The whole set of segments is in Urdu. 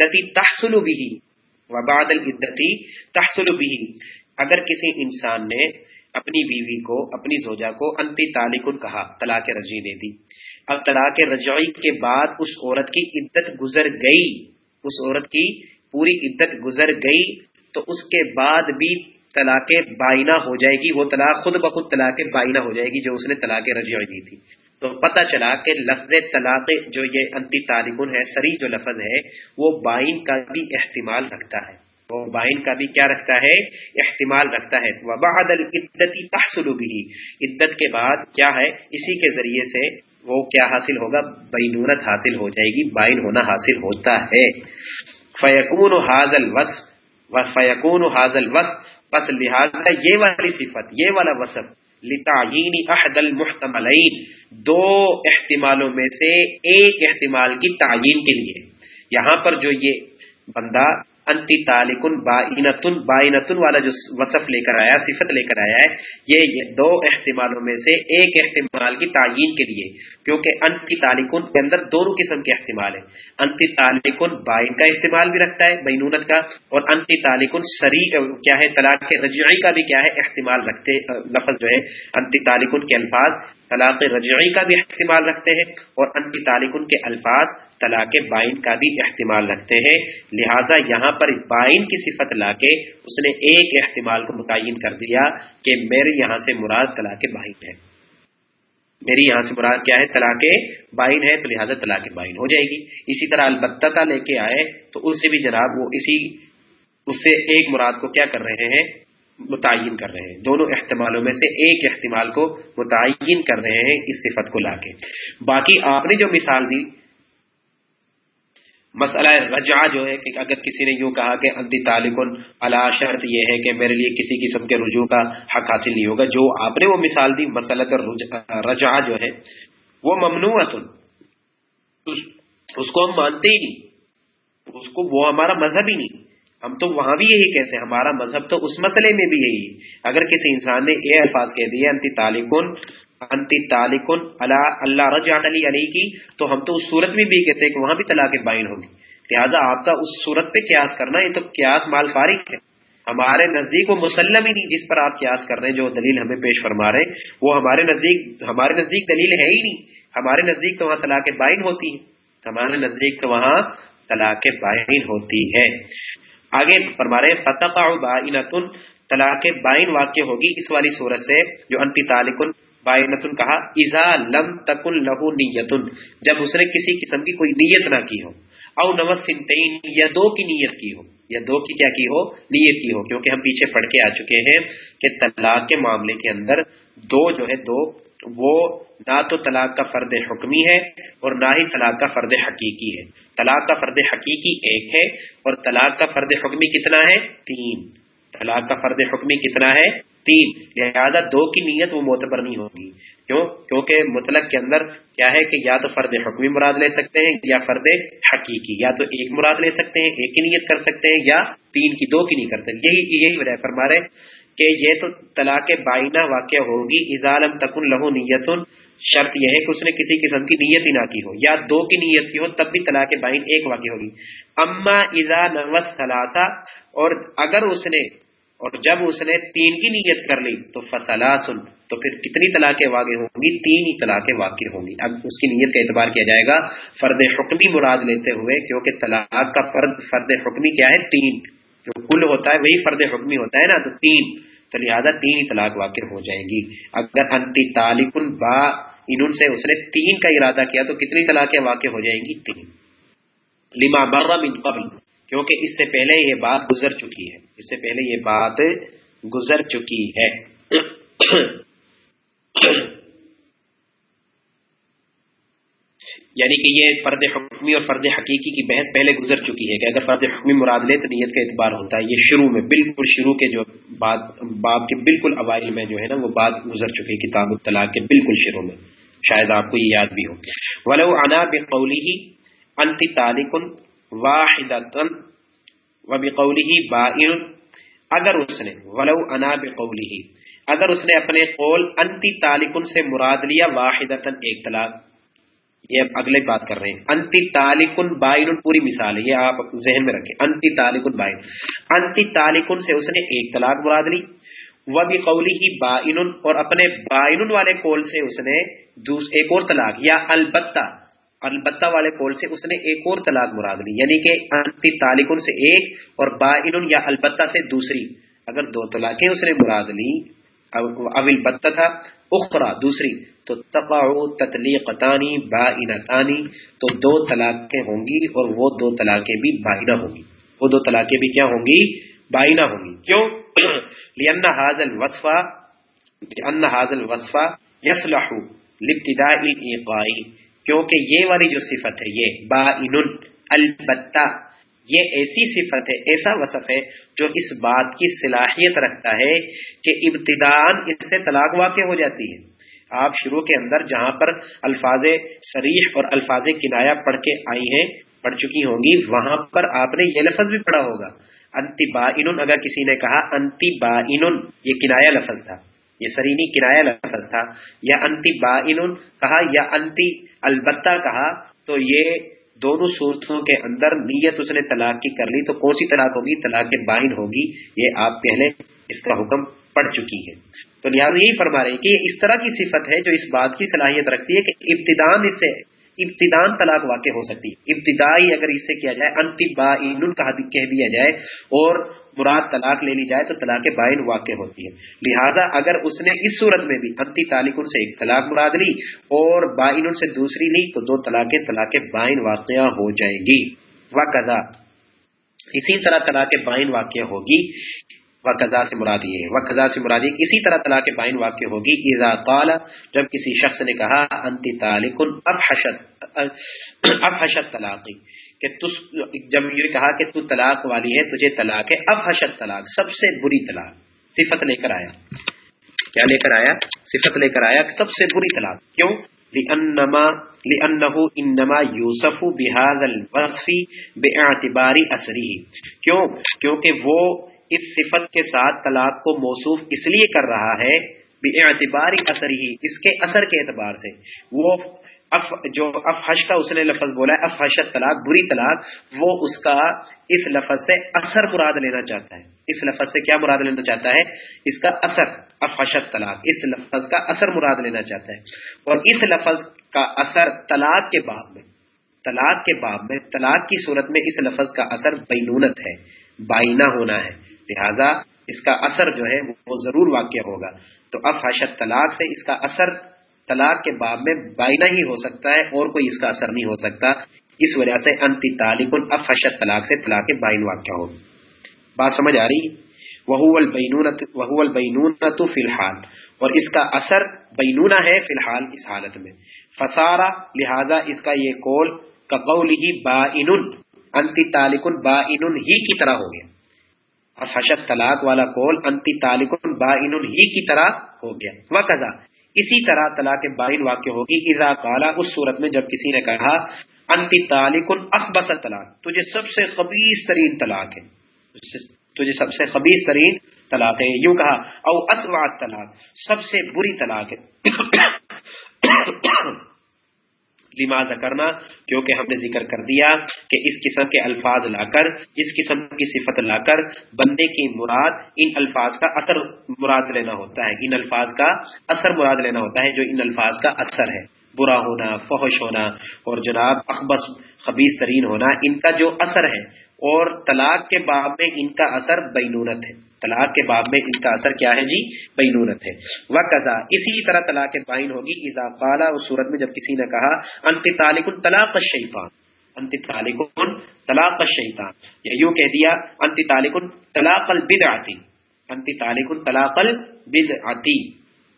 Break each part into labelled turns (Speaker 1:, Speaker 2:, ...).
Speaker 1: العدتی تحصل بھی وباد العدتی تحصل بھی اگر کسی انسان نے اپنی بیوی کو، اپنی زوجہ کو انتی تالکن کہا، طلاق رجی دے دی، اب طلاق رجعی کے بعد اس عورت کی عدت گزر گئی، اس عورت کی پوری عدت گزر گئی، تو اس کے بعد بھی طلاق بائنا ہو جائے گی، وہ طلاق خود بخود طلاق بائنا ہو جائے گی جو اس نے طلاق رجعی دی تھی۔ تو پتہ چلا کہ لفظ طلاق جو یہ انتی تالکن ہے، سری جو لفظ ہے، وہ بائن کا بھی احتمال رکھتا ہے۔ وہ بائن کا بھی کیا رکھتا ہے؟ احتمال رکھتا ہے۔ تحصل بھی عدت کے بعد کیا ہے؟ اسی کے ذریعے سے وہ کیا حاصل ہوگا؟ بینونت حاصل ہو جائے گی، بائن ہونا حاصل ہوتا ہے۔ فیقون حاضل وس و فیقون حاضل وس بس لہٰذا یہ والی صفت، یہ والا وصف لتعین احد المحتملین۔ دو احتمالوں میں سے ایک احتمال کی تعین کے لیے۔ یہاں پر جو یہ بندہ انتی تالکن بائنتن بائنتن والا جو وصف لے کر آیا، صفت لے کر آیا ہے، یہ دو احتمالوں میں سے ایک احتمال کی تعین کے لیے، کیونکہ انتی تالکن کے اندر دونوں قسم کے احتمال ہیں۔ انتی تالکن بائن کا احتمال بھی رکھتا ہے بینونت کا، اور انتی تالکن سری، کیا ہے، طلاق رجعی کا بھی کیا ہے، احتمال رکھتے، لفظ جو ہے، انتی تالکن کے الفاظ، طلاق رجعی کا بھی احتمال رکھتے ہیں، اور انتی تالکن کے الفاظ طلاق بائن کا بھی احتمال رکھتے ہیں۔ لہذا یہاں پر بائن کی صفت لا کے اس نے ایک احتمال کو متعین کر دیا کہ میرے یہاں سے مراد طلاق بائن ہے۔ میری یہاں سے مراد کیا ہے؟ طلاق بائن ہے تو لہٰذا طلاق بائن ہو جائے گی۔ اسی طرح البتہ لے کے آئے تو اس سے بھی جناب وہ اسی، اس سے ایک مراد کو کیا کر رہے ہیں؟ متعین کر رہے ہیں۔ دونوں احتمالوں میں سے ایک احتمال کو متعین کر رہے ہیں اس صفت کو لا کے باقی آپ نے جو مثال دی مسئلہ رجع جو ہے کہ اگر کسی نے یوں کہا کہ انتی تعلق اللہ شرط یہ ہے کہ میرے لیے کسی قسم کے رجوع کا حق حاصل نہیں ہوگا، جو آپ نے وہ مثال دی مسلط رجع جو ہے، وہ ممنوع اس کو ہم مانتے ہی نہیں۔ اس کو وہ ہمارا مذہب ہی نہیں۔ ہم تو وہاں بھی یہی کہتے ہیں، ہمارا مذہب تو اس مسئلے میں بھی یہی اگر کسی انسان نے یہ الفاظ کہہ دیا انتی تعلق انتی تالکن اللہ اللہ علی علی کی تو ہم تو اس صورت میں بھی کہتے ہیں کہ وہاں بھی طلاق بائن ہوگی۔ لہٰذا آپ کا اس صورت پہ قیاس کرنا، یہ تو قیاس مال فارغ ہے۔ ہمارے نزدیک وہ مسلم ہی نہیں جس پر آپ قیاس کر رہے ہیں، جو دلیل ہمیں پیش فرما رہے ہیں۔ وہ ہمارے نزدیک ہمارے نزدیک دلیل ہے ہی نہیں۔ ہمارے نزدیک تو وہاں طلاق بائن ہوتی ہے ہمارے نزدیک تو وہاں طلاق بائن ہوتی ہے آگے فرما رہے فتح بائنتن طلاق بائن واقع ہوگی۔ اس والی صورت سے جو انتی تعلق بائنتن کہا ازا لم تکن لہو نیتن جب اس نے کسی قسم کی کوئی نیت نہ کی ہو، او نو سنتین، یا دو کی نیت کی ہو، یا دو کی کیا کی ہو، نیت کی ہو، کیونکہ ہم پیچھے پڑھ کے آ چکے ہیں کہ طلاق کے معاملے کے اندر دو جو ہے، دو، وہ نہ تو طلاق کا فرد حکمی ہے اور نہ ہی طلاق کا فرد حقیقی ہے۔ طلاق کا فرد حقیقی ایک ہے اور طلاق کا فرد حکمی کتنا ہے؟ تین۔ طلاق کا فرد حکمی کتنا ہے؟ تین، لہذا دو کی نیت وہ معتبر نہیں ہوگی۔ کیوں؟ کیونکہ مطلق کے اندر کیا ہے کہ یا تو فرد حکمی مراد لے سکتے ہیں یا فرد حقیقی۔ یا تو ایک مراد لے سکتے ہیں، ایک کی نیت کر سکتے ہیں، یا تین کی دو کی نہیں کرتے یہی یہی وجہ فرما رہے کہ یہ تو طلاق بائنا واقع ہوگی۔ ازالم تکن لہو نیت شرط یہ ہے کہ اس نے کسی قسم کی نیت ہی نہ کی ہو۔ یا دو کی نیت کی ہو، تب بھی طلاق بائن ایک واقع ہوگی۔ اما ازا نوت ثلاثہ، اور اگر اس نے اور جب اس نے تین کی نیت کر لی تو فصلا سن تو پھر کتنی طلاقیں واقع ہوں گی؟ تین ہی طلاقیں واقع ہوں گی۔ اب اس کی نیت کا اعتبار کیا جائے گا؟ فرد حکمی مراد لیتے ہوئے، کیونکہ طلاق کا فرد فرد حکمی کیا ہے؟ تین۔ جو کل ہوتا ہے، وہی فرد حکمی ہوتا ہے نا، تو تین۔ تو لہٰذا تین ہی طلاق واقع ہو جائے گی۔ اگر انتی تالک با ان سے اس نے تین کا ارادہ کیا، تو کتنی طلاقیں واقع ہو جائیں گی؟ تین۔ لما مرم من قبل۔ کیونکہ اس سے پہلے یہ بات گزر چکی ہے۔ اس سے پہلے یہ بات گزر چکی ہے۔ یعنی کہ یہ فرد حکمی اور فرد حقیقی کی بحث پہلے گزر چکی ہے کہ اگر فرد حکمی مراد لے تو نیت کا اعتبار ہوتا ہے۔ یہ شروع میں بالکل شروع کے جو بات باب کے بالکل اوائل میں جو ہے نا وہ بات گزر چکی ہے کتاب الطلاق کے بالکل شروع میں۔ شاید آپ کو یہ یاد بھی ہو۔ ولو انا بقولی ہی انتی تالکن و اگر اس نے، ولو انا بقولی اگر اس نے اپنے قول انتی تالکن سے مراد لیا واحد ایک طلاق۔ یہ اگلے بات کر رہے ہیں۔ انتی تالکن بائن پوری مثال ہے، یہ آپ ذہن میں رکھیں۔ انتی تالکن بائن انتی تالکن سے اس نے ایک طلاق مراد لی۔ وہ بھی قولی ہی بائن اور اپنے بائن والے کول سے اس نے ایک اور طلاق، یا البتہ البتہ والے کول سے اس نے ایک اور طلاق مراد لی یعنی کہ انتی تالکن سے ایک اور بائن یا البتہ سے دوسری۔ اگر دو طلاقیں اس نے مراد لی اول بتہ تھا اخرا دوسری، تو تقع تطلیقتانی بائنتانی تو دو طلاقیں ہوں گی اور وہ دو طلاقیں بھی بائنا ہوں گی۔ وہ دو طلاقیں بھی کیا ہوں گی؟ بائنا ہوں گی۔ کیوں؟ لأن هذا الوصف، لأن هذا الوصف يصلح لابتداء الايقاع کیونکہ یہ والی جو صفت ہے، یہ بائن، البتہ، یہ ایسی صفت ہے، ایسا وصف ہے جو اس بات کی صلاحیت رکھتا ہے کہ ابتدان اس سے طلاق واقع ہو جاتی ہے۔ آپ شروع کے اندر جہاں پر الفاظ سریح اور الفاظ کنایا پڑھ کے آئی ہیں، پڑھ چکی ہوں گی، وہاں پر آپ نے یہ لفظ بھی پڑھا ہوگا۔ انتی با اگر کسی نے کہا انتی با یہ کنایا لفظ تھا۔ یہ سرینی کرایہ لفظ تھا، یا انتی با کہا، یا انتی البتہ کہا، تو یہ دونوں صورتوں کے اندر نیت اس نے طلاق کی کر لی، تو کون سی طلاق ہوگی؟ طلاق بائن ہوگی، یہ آپ پہلے اس کا حکم پڑ چکی ہے تو لہٰذا یہی فرما رہے ہیں کہ اس طرح کی صفت ہے جو اس بات کی صلاحیت رکھتی ہے کہ ابتدان اس سے ابتدان طلاق واقع ہو سکتی ہے۔ ابتدائی اگر اس سے کیا جائے انتبا کہہ دیا جائے اور مراد طلاق لے لی جائے تو طلاق بائن واقع ہوتی ہے۔ لہذا اگر اس نے اس صورت میں بھی انتی تعلق سے ایک طلاق مراد لی اور بائن سے دوسری لی تو دو طلاق طلاق بائن واقع ہو جائے گی۔ وقضا اسی طرح طلاق بائن واقع ہوگی۔ وقضا سے مراد یہ وقضا سے مراد یہ اسی طرح طلاق بائن واقع ہوگی۔ اذا قال، جب کسی شخص نے کہا انتی طالق ابحشت ابحشت طلاقی۔ کہ جب یہ کہا کہ تو طلاق والی ہے، تجھے طلاق ہے اب حشد طلاق، سب سے بری طلاق، صفت لے کر آیا۔ کیا لے کر آیا؟ صفت لے کر آیا سب سے بری طلاق۔ کیوں؟ لأنه انما یوسف بحاظ الوصف باعتبار اثری کیوں؟ کیونکہ وہ اس صفت کے ساتھ طلاق کو موصوف اس لیے کر رہا ہے باعتبار اثر ہی اس کے اثر کے اعتبار سے۔ وہ اف، جو افحش کا اس نے لفظ بولا ہے افحشت طلاق بری طلاق، وہ اس کا اس لفظ سے اثر مراد لینا چاہتا ہے۔ اس لفظ سے کیا مراد لینا چاہتا ہے؟ اس کا اثر افحشت طلاق اس لفظ کا اثر مراد لینا چاہتا ہے۔ اور اس لفظ کا اثر طلاق کے باب میں، طلاق کے باب میں، طلاق کی صورت میں اس لفظ کا اثر بینونت ہے بائنا ہونا ہے۔ لہذا اس کا اثر جو ہے وہ ضرور واقع ہوگا۔ تو افحشت طلاق سے اس کا اثر طلاق کے باب میں بائنا ہی ہو سکتا ہے، اور کوئی اس کا اثر نہیں ہو سکتا۔ اس وجہ سے انتی تعلق افحشت طلاق سے طلاق بائن واقع ہو۔ بات سمجھ آ رہی؟ وہ البینونت فی الحال۔ اور اس کا اثر بینونہ ہے فی الحال اس حالت میں۔ فسارا لہذا اس کا یہ کول کقول ہی با انتی تعلق با ہی کی طرح ہو گیا۔ افحشت طلاق والا کول انتی تعلق با ہی کی طرح ہو گیا۔ وہ اسی طرح طلاق بائن واقع ہوگی۔ اذا کالا اس صورت میں جب کسی نے کہا، انتی طالق اخبص طلاق، تجھے سب سے خبیص ترین طلاق ہے۔ تجھے سب سے خبیص ترین طلاق ہے۔ یوں کہا، او اسوات طلاق، سب سے بری طلاق ہے۔ لماذا کرنا کیونکہ ہم نے ذکر کر دیا کہ اس قسم کے الفاظ لا کر، اس قسم کی صفت لا کر، بندے کی مراد ان الفاظ کا اثر مراد لینا ہوتا ہے، ان الفاظ کا اثر مراد لینا ہوتا ہے جو ان الفاظ کا اثر ہے۔ برا ہونا، فحش ہونا اور جناب اخبص خبیص ترین ہونا، ان کا جو اثر ہے اور طلاق کے باب میں ان کا اثر بینونت ہے۔ طلاق کے باب میں ان کا اثر کیا ہے جی؟ بینونت ہے۔ وہ قزا اسی طرح طلاق بائن ہوگی۔ اضافہ اس صورت میں جب کسی نے کہا انت طالق طلاق شیفان انت طالق طلاق شیطان یا یوں کہہ دیا انت طالق طلاق البد آتی انت طالق طلاق البد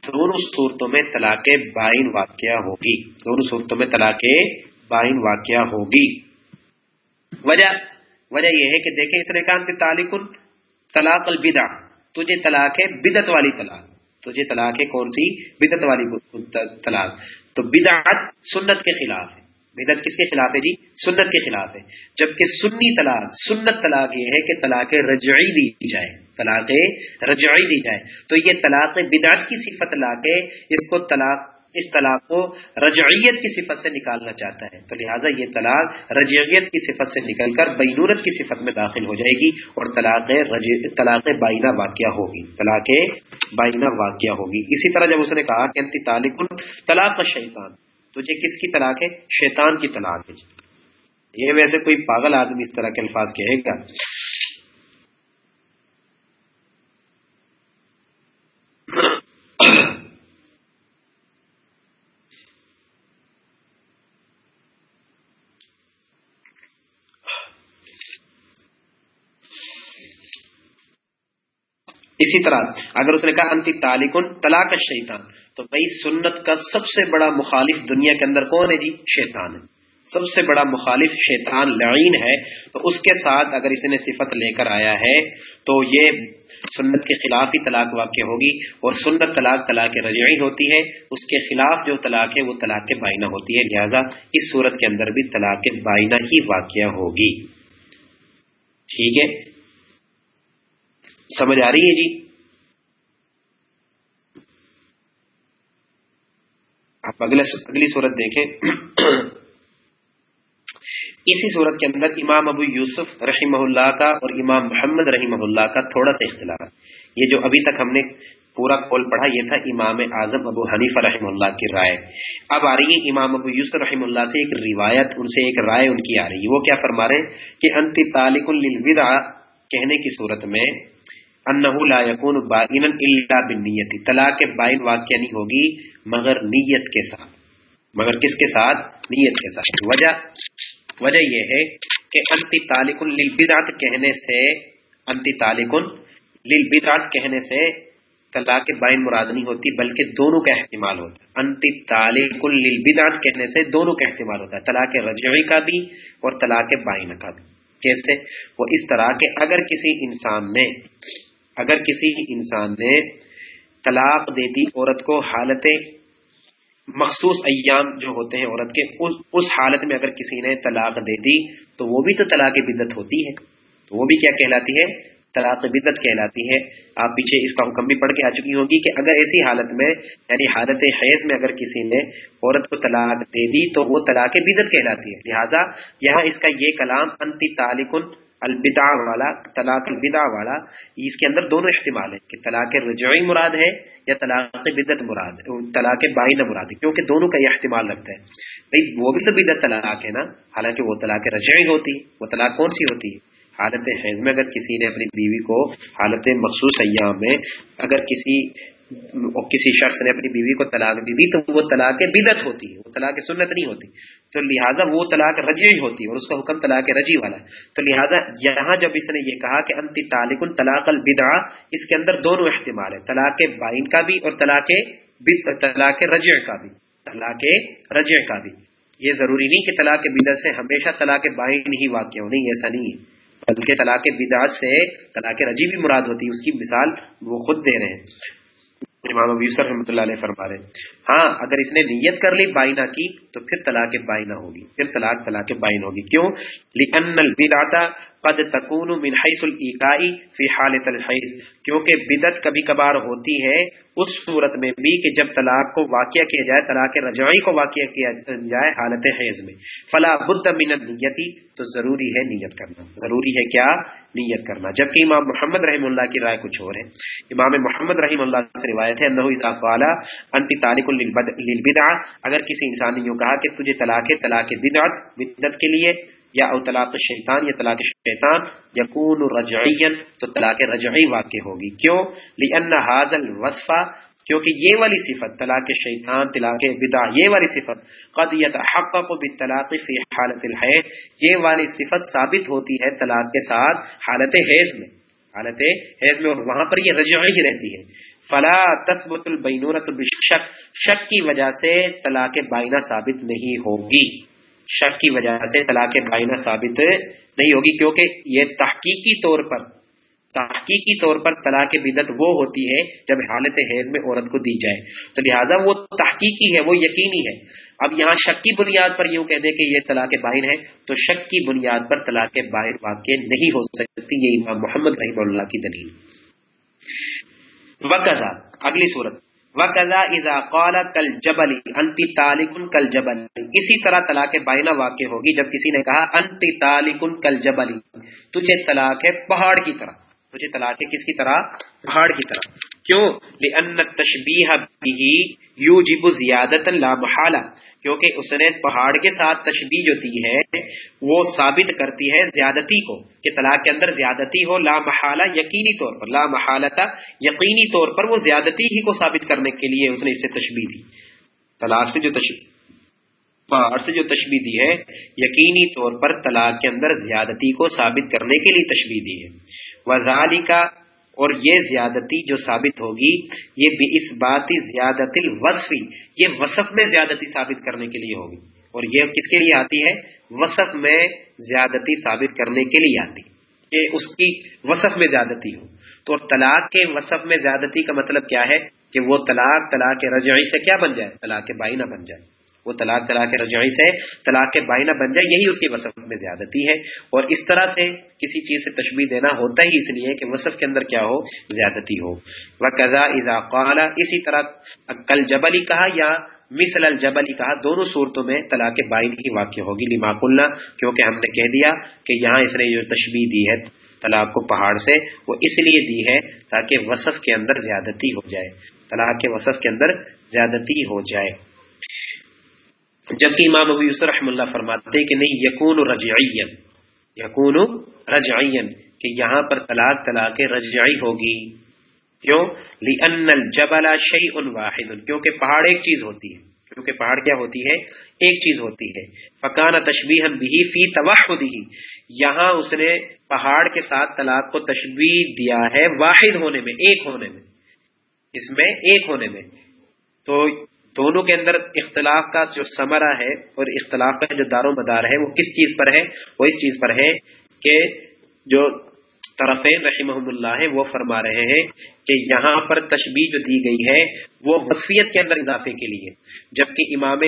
Speaker 1: دونوں صورتوں میں طلاق بائن واقعہ ہوگی۔ دونوں صورتوں میں طلاق بائن واقعہ ہوگی۔ وجہ وجہ یہ ہے کہ دیکھیں اس نے کہا تعلق طلاق البدا تجھے طلاق ہے بدت والی طلاق۔ تجھے طلاق ہے کون سی؟ بدت والی طلاق۔ تو بدعت سنت کے خلاف ہے۔ بدت کس کے خلاف ہے جی؟ سنت کے خلاف ہے۔ جبکہ سنی طلاق، سنت طلاق یہ ہے کہ طلاق رجعی دی جائے، طلاق رجعی دی جائے۔ تو یہ طلاق بدعت کی صفت لا کے اس کو طلاق، اس طلاق کو رجعیت کی صفت سے نکالنا چاہتا ہے۔ تو لہٰذا یہ طلاق رجعیت کی صفت سے نکل کر بینورت کی صفت میں داخل ہو جائے گی اور طلاق طلاق بائنا واقعہ ہوگی۔ طلاق بائنا واقعہ ہوگی۔ اسی طرح جب اس نے کہا کہ انتی طالق طلاق شیطان تجھے کس کی طلاق ہے؟ شیطان کی طلاق ہے۔ یہ ویسے کوئی پاگل آدمی اس طرح کے الفاظ کہے گا؟ اسی طرح اگر اس نے کہا، انتی تالکن طلاق شیطان تو بھائی سنت کا سب سے بڑا مخالف دنیا کے اندر کون ہے جی؟ شیطان ہے۔ سب سے بڑا مخالف شیطان لعین ہے۔ تو اس کے ساتھ اگر اس نے صفت لے کر آیا ہے، تو یہ سنت کے خلاف ہی طلاق واقع ہوگی۔ اور سنت طلاق طلاق رجعی ہوتی ہے۔ اس کے خلاف جو طلاق ہے، وہ طلاق کے بائنا ہوتی ہے۔ لہذا اس صورت کے اندر بھی طلاق کے بائنا ہی واقع ہوگی۔ ٹھیک ہے؟ سمجھ آ رہی ہے جی؟ آپ اگلی صورت دیکھیں۔ اسی صورت کے اندر امام ابو یوسف رحمہ اللہ کا اور امام محمد رحمہ اللہ کا تھوڑا سا اختلاف۔ یہ جو ابھی تک ہم نے پورا کول پڑھا، یہ تھا امام اعظم ابو حنیفہ رحم اللہ کی رائے۔ اب آ رہی ہے امام ابو یوسف رحم اللہ سے ایک روایت، ان سے ایک رائے ان کی آ رہی ہے۔ وہ کیا فرما رہے ہیں کہ انتی تعلق للوداع کہنے کی صورت میں انہ لا یکون بائنا الا بالنیت طلاق بائن واقع نہیں ہوگی مگر نیت کے ساتھ۔ مگر کس کے ساتھ؟ نیت کے ساتھ۔ وجہ وجہ یہ ہے کہ انتی تالکن للبدعت کہنے سے، انتی تالکن للبدعت کہنے سے طلاق بائن مراد نہیں ہوتی، بلکہ دونوں کا احتمال ہوتا ہے۔ انتی تالکن للبدعت کہنے سے دونوں کا احتمال ہوتا ہے، طلاق رجعی کا بھی اور طلاق بائن کا بھی۔ کیسے وہ اس طرح کہ اگر کسی انسان نے اگر کسی انسان نے طلاق دے دی عورت کو حالت مخصوص ایام جو ہوتے ہیں عورت کے، اس حالت میں اگر کسی نے طلاق دے دی تو وہ بھی تو طلاق بدت ہوتی ہے۔ تو وہ بھی کیا کہلاتی ہے؟ طلاق بدت کہلاتی ہے۔ آپ پیچھے اس کا حکم بھی پڑھ کے آ چکی ہوگی کہ اگر ایسی حالت میں یعنی حالت حیض میں اگر کسی نے عورت کو طلاق دے دی تو وہ طلاق بدت کہلاتی ہے۔ لہذا یہاں اس کا یہ کلام انتی تعلق البدا والا، طلاق البدا والا، اس کے اندر دونوں احتمال ہیں کہ طلاق رجوعی مراد ہے یا طلاق بدت مراد ہے، طلاق بائن مراد ہے، کیونکہ دونوں کا یہ احتمال رکھتا ہے بھائی، وہ بھی تو بدت طلاق ہے نا، حالانکہ وہ طلاق رجعی ہوتی، وہ طلاق کون سی ہوتی؟ ہے حالت حیض میں اگر کسی نے اپنی بیوی کو حالت مخصوص ایام میں اگر کسی کسی شخص نے اپنی بیوی کو طلاق دی دی تو وہ طلاق بدت ہوتی ہے، وہ طلاق سنت نہیں ہوتی۔ تو لہٰذا وہ طلاق رجی ہوتی ہے اور اس کا حکم طلاق رجی والا ہے۔ تو لہٰذا یہاں جب اس نے یہ کہا کہ انتی طالق الطلاق البدا اس کے اندر دونوں احتمال ہے طلاق بائن کا بھی اور طلاق طلاق رجع کا بھی۔ طلاق رجع کا بھی۔ یہ ضروری نہیں کہ طلاق بدت سے ہمیشہ طلاق بائن ہی واقع ہو، نہیں، ایسا نہیں ہے۔ بلکہ طلاق بدعت سے طلاق رجی بھی مراد ہوتی ہے، اس کی مثال وہ خود دے رہے ہیں۔ امام ابو یوسف رحمۃ اللہ علیہ فرما رہے ہیں۔ ہاں اگر اس نے نیت کر لی بائنا کی، تو پھر طلاق بائنا ہوگی۔ پھر طلاق طلاق بائن ہوگی۔ کیوں؟ لأن البدعہ قد تکون من حیث الایقائی فی حالت الحیض کیونکہ بدت کبھی کبھار ہوتی ہے اس صورت میں بھی کہ جب طلاق کو واقع کیا جائے، طلاق رجعی کو واقع کیا جائے حالت حیض میں۔ فلا بد من النیتی تو ضروری ہے نیت کرنا۔ ضروری ہے کیا؟ نیت کرنا۔ جبکہ امام محمد رحم اللہ کی رائے کچھ اور ہے۔ امام محمد رحم اللہ سے روایت ہے، انہو اذا قالا انتی طالق للبدع اگر کسی انسان نے یوں کہا کہ تجھے طلاق طلاق بدعت بدت کے لیے، یا او طلاق شیطان یا طلاق شیطان یقون رجعین تو طلاق رجعی واقع ہوگی. کیوں؟ لأن هذا الوصف، کیونکہ یہ والی صفت، طلاق شیطان، طلاق بدا یہ والی صفت، قد يتحقق بالطلاق فی حالت الحیض. یہ والی صفت ثابت ہوتی ہے طلاق کے ساتھ حالت حیض میں. حالت حیض میں اور وہاں پر یہ رجعی رہتی ہے. فلا تثبت البینورت بالشک، شک کی وجہ سے طلاق بائنہ ثابت نہیں ہوگی۔ شک کی وجہ سے طلاق بائنا ثابت نہیں ہوگی کیونکہ یہ تحقیقی طور پر، تحقیقی طور پر طلاق بدت وہ ہوتی ہے جب حالت حیض میں عورت کو دی جائے۔ تو لہٰذا وہ تحقیقی ہے، وہ یقینی ہے۔ اب یہاں شک کی بنیاد پر یوں کہہ دیں کہ یہ طلاق بائن ہے، تو شک کی بنیاد پر طلاق بائن واقع نہیں ہو سکتی، یہ امام محمد رحیم اللہ کی دلیل۔ وقت اگلی صورت۔ وقضا اذا قال کل جبلی انتی تالکن کل جبلی اسی طرح طلاق بائنا واقع ہوگی جب کسی نے کہا انتی تالکن کل جبلی تجھے طلاق ہے پہاڑ کی طرح۔ تجھے طلاق ہے کس کی طرح؟ پہاڑ کی طرح۔ کیوں؟ لأن تشبیح بھی یوجب زیادت لا محالہ کیونکہ اس نے پہاڑ کے ساتھ تشبیح جو دی ہے، وہ ثابت کرتی ہے زیادتی کو، کہ طلاق کے اندر زیادتی ہو، لا محالہ یقینی طور پر، لا محالتا یقینی طور پر وہ زیادتی ہی کو ثابت کرنے کے لیے اس نے اسے تشبیح دی۔ طلاق سے جو تشبیح پہاڑ سے جو تشبیح دی ہے، یقینی طور پر طلاق کے اندر زیادتی کو ثابت کرنے کے لیے تشبیح دی ہے۔ وزالی کا اور یہ زیادتی جو ثابت ہوگی، یہ بھی اس بات زیادت الوصفی یہ وصف میں زیادتی ثابت کرنے کے لیے ہوگی۔ اور یہ کس کے لیے آتی ہے؟ وصف میں زیادتی ثابت کرنے کے لیے آتی۔ کہ اس کی وصف میں زیادتی ہو۔ تو طلاق کے وصف میں زیادتی کا مطلب کیا ہے؟ کہ وہ طلاق طلاق رجعی سے کیا بن جائے؟ طلاق بائی نہ بن جائے۔ وہ طلاق طلاق رجعی سے طلاق کے بائنا بن جائے، یہی اس کی وصف میں زیادتی ہے۔ اور اس طرح سے کسی چیز سے تشبیح دینا ہوتا ہی اس لیے کہ وصف کے اندر کیا ہو؟ زیادتی ہو۔ وہ قزا اضا اسی طرح کل جبلی کہا یا مثل الجبلی کہا، دونوں صورتوں میں طلاق بائن کی واقع ہوگی۔ لما کلنا کیونکہ ہم نے کہہ دیا کہ یہاں اس نے جو تشبیح دی ہے طلاق کو پہاڑ سے، وہ اس لیے دی ہے تاکہ وصف کے اندر زیادتی ہو جائے۔ طلاق کے وصف کے اندر زیادتی ہو جائے۔ جبکہ امام ابو یوسف رحم اللہ فرماتے کہ نہیں یقون رجعین یقون رجعین کہ یہاں پر طلاق طلاق رجعی ہوگی۔ کیوں؟ لأن الجبل شیء واحد، کیونکہ پہاڑ ایک چیز ہوتی ہے۔ کیونکہ پہاڑ کیا ہوتی ہے؟ ایک چیز ہوتی ہے۔ فکان تشبیح بھی فی توحدہ یہاں اس نے پہاڑ کے ساتھ طلاق کو تشبیح دیا ہے واحد ہونے میں، ایک ہونے میں۔ اس میں ایک ہونے میں۔ تو دونوں کے اندر اختلاف کا جو سمرا ہے اور اختلاف کا جو دار و مدار ہے وہ کس چیز پر ہے؟ وہ اس چیز پر ہے کہ جو طرفین رحمہ اللہ ہے وہ فرما رہے ہیں کہ یہاں پر تشبیح جو دی گئی ہے، وہ وصفیت کے اندر اضافے کے لیے۔ جبکہ امام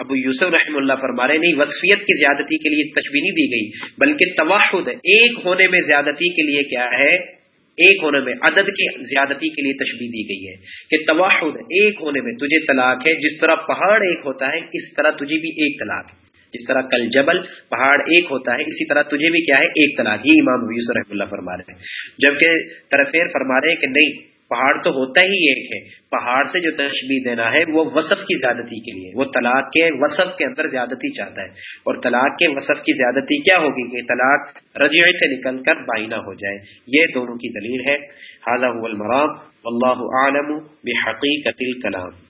Speaker 1: ابو یوسف رحم اللہ فرما رہے نہیں، وصفیت کی زیادتی کے لیے تشبیح نہیں دی گئی، بلکہ توحد ایک ہونے میں زیادتی کے لیے کیا ہے؟ ایک ہونے میں عدد کی زیادتی کے لیے تشبیح دی گئی ہے کہ توحد ایک ہونے میں تجھے طلاق ہے، جس طرح پہاڑ ایک ہوتا ہے، اس طرح تجھے بھی ایک طلاق ہے۔ جس طرح کل جبل پہاڑ ایک ہوتا ہے، اسی طرح تجھے بھی کیا ہے، ایک طلاق۔ یہ امام یوسف رحم اللہ فرما رہے ہیں۔ جبکہ طرفیر فرما رہے ہیں کہ نہیں پہاڑ تو ہوتا ہی ایک ہے۔ پہاڑ سے جو تشبیح دینا ہے، وہ وصف کی زیادتی کے لیے، وہ طلاق کے وصف کے اندر زیادتی چاہتا ہے۔ اور طلاق کے وصف کی زیادتی کیا ہوگی؟ کہ طلاق رجوع سے نکل کر بائنا ہو جائے۔ یہ دونوں کی دلیل ہے۔ المرام اللہ عالم بحقیقت الکلام۔